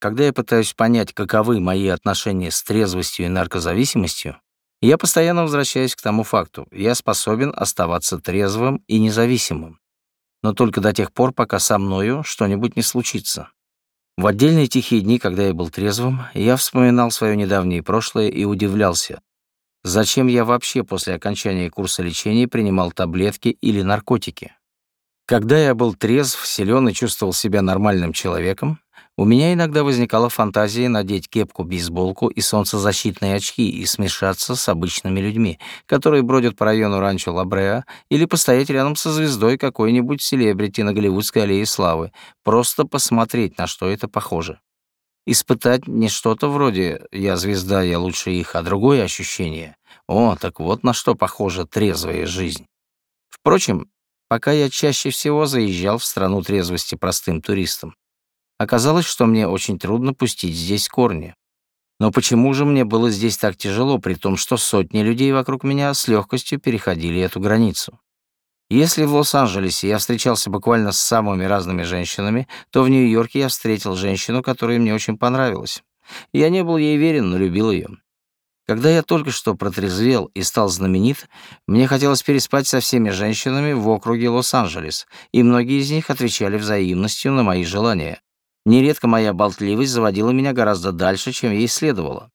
Когда я пытаюсь понять, каковы мои отношения с трезвостью и наркозависимостью, я постоянно возвращаюсь к тому факту, я способен оставаться трезвым и независимым, но только до тех пор, пока со мною что-нибудь не случится. В отдельные тихие дни, когда я был трезвым, я вспоминал свое недавнее прошлое и удивлялся, зачем я вообще после окончания курса лечения принимал таблетки или наркотики. Когда я был трезв, силен и чувствовал себя нормальным человеком, у меня иногда возникала фантазия надеть кепку-бейсболку и солнцезащитные очки и смешаться с обычными людьми, которые бродят по району ранчо Лабреа, или постоять рядом со звездой какой-нибудь селебрити на Голливудской аллее славы, просто посмотреть, на что это похоже. Испытать не что-то вроде «я звезда, я лучше их», а другое ощущение. О, так вот на что похожа трезвая жизнь. Впрочем, пока я чаще всего заезжал в страну трезвости простым туристом. Оказалось, что мне очень трудно пустить здесь корни. Но почему же мне было здесь так тяжело, при том, что сотни людей вокруг меня с легкостью переходили эту границу? Если в Лос-Анджелесе я встречался буквально с самыми разными женщинами, то в Нью-Йорке я встретил женщину, которая мне очень понравилась. Я не был ей верен, но любил ее. Когда я только что протрезвел и стал знаменит, мне хотелось переспать со всеми женщинами в округе Лос-Анджелес, и многие из них отвечали взаимностью на мои желания. Нередко моя болтливость заводила меня гораздо дальше, чем ей следовало.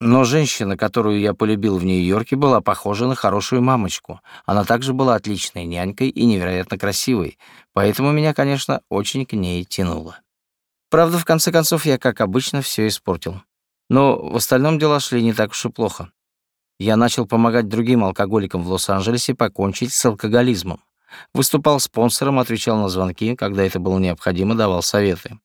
Но женщина, которую я полюбил в Нью-Йорке, была похожа на хорошую мамочку. Она также была отличной нянькой и невероятно красивой, поэтому меня, конечно, очень к ней тянуло. Правда, в конце концов, я, как обычно, все испортил. Но в остальном дела шли не так уж и плохо. Я начал помогать другим алкоголикам в Лос-Анджелесе покончить с алкоголизмом. Выступал спонсором, отвечал на звонки, когда это было необходимо, давал советы.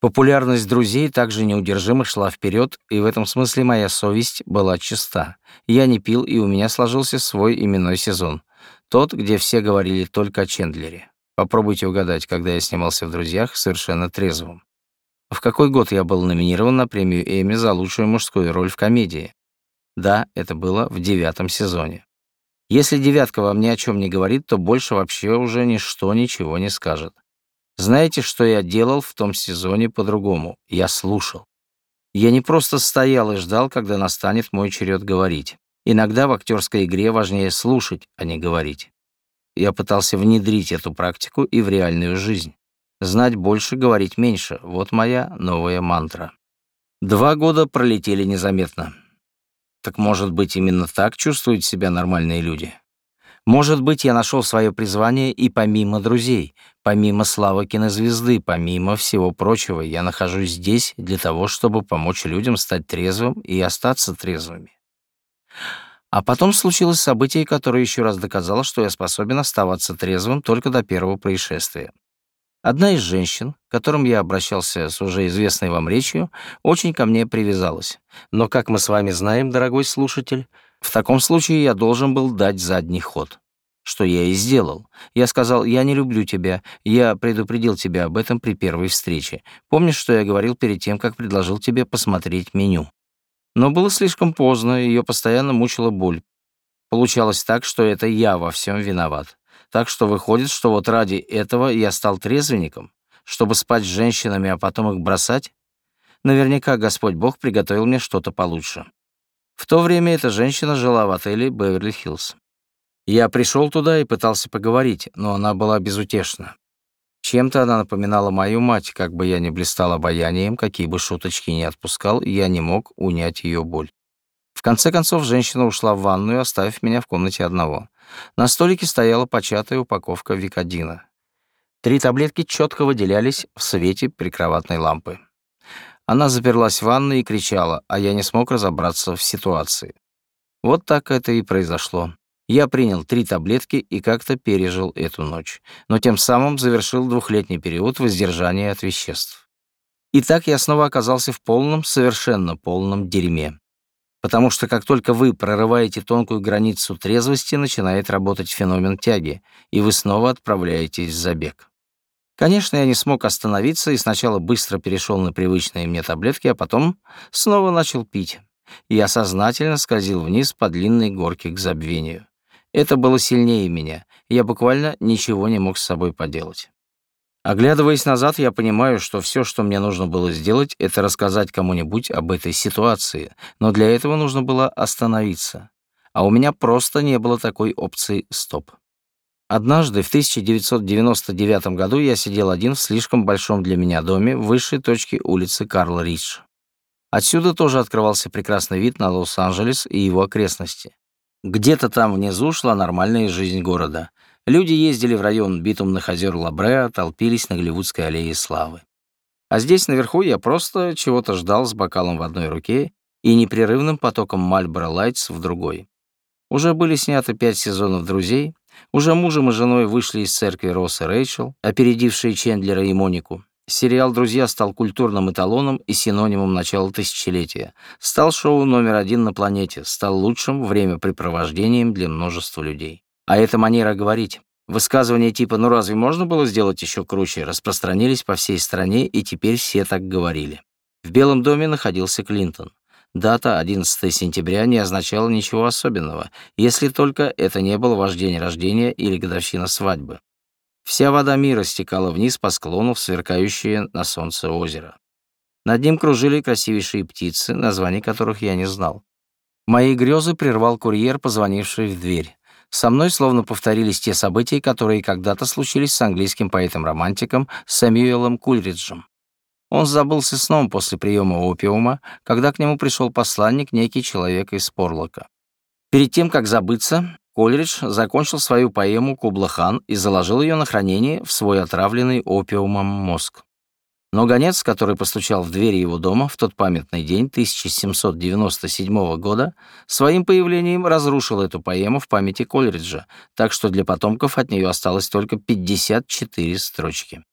Популярность друзей также неудержимо шла вперед, и в этом смысле моя совесть была чиста. Я не пил, и у меня сложился свой именной сезон. Тот, где все говорили только о Чендлере. Попробуйте угадать, когда я снимался в «Друзьях» совершенно трезвым. В какой год я был номинирован на премию Эмми за лучшую мужскую роль в комедии? Да, это было в девятом сезоне. Если девятка вам ни о чем не говорит, то больше вообще уже ничто ничего не скажет. Знаете, что я делал в том сезоне по-другому? Я слушал. Я не просто стоял и ждал, когда настанет мой черед говорить. Иногда в актерской игре важнее слушать, а не говорить. Я пытался внедрить эту практику и в реальную жизнь. Знать больше, говорить меньше — вот моя новая мантра. Два года пролетели незаметно. Так может быть, именно так чувствуют себя нормальные люди? Может быть, я нашел свое призвание и помимо друзей, помимо славы кинозвезды, помимо всего прочего, я нахожусь здесь для того, чтобы помочь людям стать трезвым и остаться трезвыми. А потом случилось событие, которое еще раз доказало, что я способен оставаться трезвым только до первого происшествия. Одна из женщин, к которым я обращался с уже известной вам речью, очень ко мне привязалась. Но, как мы с вами знаем, дорогой слушатель, в таком случае я должен был дать задний ход. Что я и сделал. Я сказал, я не люблю тебя, я предупредил тебя об этом при первой встрече. Помнишь, что я говорил перед тем, как предложил тебе посмотреть меню? Но было слишком поздно, ее постоянно мучила боль. Получалось так, что это я во всем виноват. Так что выходит, что вот ради этого я стал трезвенником, чтобы спать с женщинами, а потом их бросать? Наверняка Господь Бог приготовил мне что-то получше. В то время эта женщина жила в отеле «Беверли-Хиллз». Я пришел туда и пытался поговорить, но она была безутешна. Чем-то она напоминала мою мать, как бы я ни блистал обаянием, какие бы шуточки ни отпускал, я не мог унять ее боль. В конце концов, женщина ушла в ванную, оставив меня в комнате одного. На столике стояла початая упаковка Викодина. Три таблетки четко выделялись в свете прикроватной лампы. Она заперлась в ванной и кричала, а я не смог разобраться в ситуации. Вот так это и произошло. Я принял три таблетки и как-то пережил эту ночь, но тем самым завершил двухлетний период воздержания от веществ. И так я снова оказался в полном, совершенно полном дерьме. Потому что как только вы прорываете тонкую границу трезвости, начинает работать феномен тяги, и вы снова отправляетесь в забег. Конечно, я не смог остановиться и сначала быстро перешел на привычные мне таблетки, а потом снова начал пить. Я сознательно скользил вниз по длинной горке к забвению. Это было сильнее меня, я буквально ничего не мог с собой поделать. Оглядываясь назад, я понимаю, что все, что мне нужно было сделать, это рассказать кому-нибудь об этой ситуации, но для этого нужно было остановиться. А у меня просто не было такой опции «стоп». Однажды, в 1999 году, я сидел один в слишком большом для меня доме в высшей точке улицы Карл Ридж. Отсюда тоже открывался прекрасный вид на Лос-Анджелес и его окрестности. Где-то там внизу шла нормальная жизнь города. Люди ездили в район битумных озер Лабреа, толпились на Голливудской аллее славы. А здесь наверху я просто чего-то ждал с бокалом в одной руке и непрерывным потоком Мальборо Лайтс в другой. Уже были сняты пять сезонов «Друзей», уже мужем и женой вышли из церкви Росс и Рэйчел, опередившие Чендлера и Монику. Сериал «Друзья» стал культурным эталоном и синонимом начала тысячелетия. Стал шоу номер один на планете, стал лучшим времяпрепровождением для множества людей. А эта манера говорить, высказывания типа «ну разве можно было сделать еще круче» распространились по всей стране, и теперь все так говорили. В Белом доме находился Клинтон. Дата 11 сентября не означала ничего особенного, если только это не был ваш день рождения или годовщина свадьбы. Вся вода мира стекала вниз по склону в сверкающее на солнце озеро. Над ним кружили красивейшие птицы, названий которых я не знал. Мои грезы прервал курьер, позвонивший в дверь. Со мной словно повторились те события, которые когда-то случились с английским поэтом-романтиком Сэмюэлом Кульриджем. Он забылся сном после приема опиума, когда к нему пришел посланник, некий человек из Порлока. Перед тем, как забыться, Кольридж закончил свою поэму «Кублахан» и заложил ее на хранение в свой отравленный опиумом мозг. Но гонец, который постучал в двери его дома в тот памятный день 1797 года, своим появлением разрушил эту поэму в памяти Кольриджа, так что для потомков от нее осталось только 54 строчки.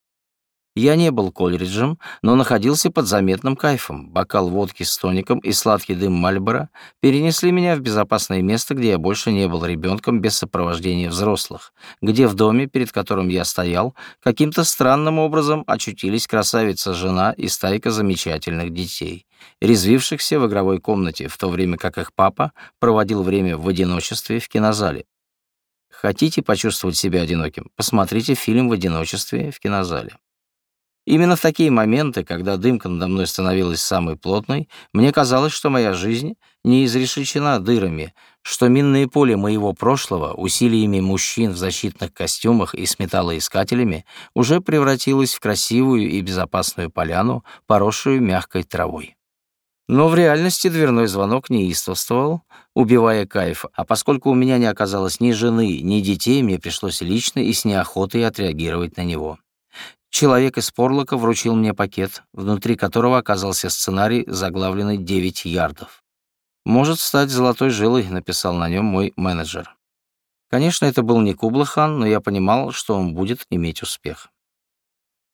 Я не был Колриджем, но находился под заметным кайфом. Бокал водки с тоником и сладкий дым Мальбора перенесли меня в безопасное место, где я больше не был ребенком без сопровождения взрослых, где в доме, перед которым я стоял, каким-то странным образом очутились красавица-жена и стайка замечательных детей, резвившихся в игровой комнате, в то время как их папа проводил время в одиночестве в кинозале. Хотите почувствовать себя одиноким? Посмотрите фильм в одиночестве в кинозале. Именно в такие моменты, когда дымка надо мной становилась самой плотной, мне казалось, что моя жизнь не изрешечена дырами, что минное поле моего прошлого усилиями мужчин в защитных костюмах и с металлоискателями уже превратилось в красивую и безопасную поляну, поросшую мягкой травой. Но в реальности дверной звонок неистовствовал, убивая кайф, а поскольку у меня не оказалось ни жены, ни детей, мне пришлось лично и с неохотой отреагировать на него. Человек из Порлока вручил мне пакет, внутри которого оказался сценарий, заглавленный «9 ярдов». «Может стать золотой жилой», — написал на нем мой менеджер. Конечно, это был не Кублахан, но я понимал, что он будет иметь успех.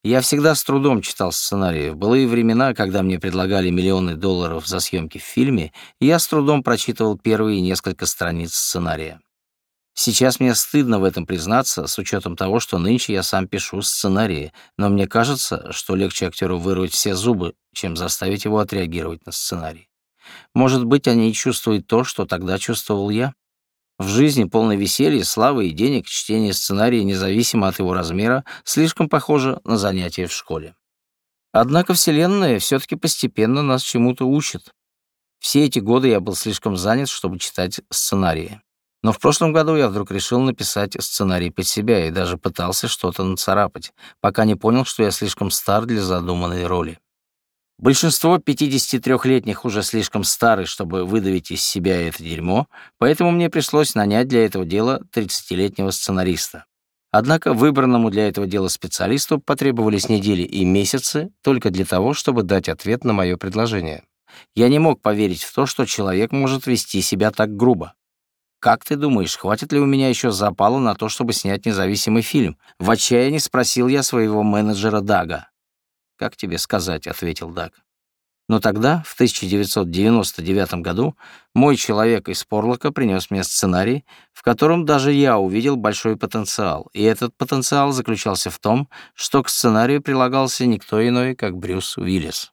Я всегда с трудом читал сценарии. В былые времена, когда мне предлагали миллионы долларов за съемки в фильме, я с трудом прочитывал первые несколько страниц сценария. Сейчас мне стыдно в этом признаться, с учетом того, что нынче я сам пишу сценарии, но мне кажется, что легче актеру вырвать все зубы, чем заставить его отреагировать на сценарий. Может быть, они и чувствуют то, что тогда чувствовал я? В жизни полной веселья, славы и денег чтение сценария, независимо от его размера, слишком похоже на занятие в школе. Однако Вселенная все-таки постепенно нас чему-то учит. Все эти годы я был слишком занят, чтобы читать сценарии. Но в прошлом году я вдруг решил написать сценарий под себя и даже пытался что-то нацарапать, пока не понял, что я слишком стар для задуманной роли. Большинство 53-летних уже слишком стары, чтобы выдавить из себя это дерьмо, поэтому мне пришлось нанять для этого дела 30-летнего сценариста. Однако выбранному для этого дела специалисту потребовались недели и месяцы только для того, чтобы дать ответ на мое предложение. Я не мог поверить в то, что человек может вести себя так грубо. «Как ты думаешь, хватит ли у меня еще запала на то, чтобы снять независимый фильм?» В отчаянии спросил я своего менеджера Дага. «Как тебе сказать?» — ответил Даг. Но тогда, в 1999 году, мой человек из Порлока принес мне сценарий, в котором даже я увидел большой потенциал, и этот потенциал заключался в том, что к сценарию прилагался никто иной, как Брюс Уиллис.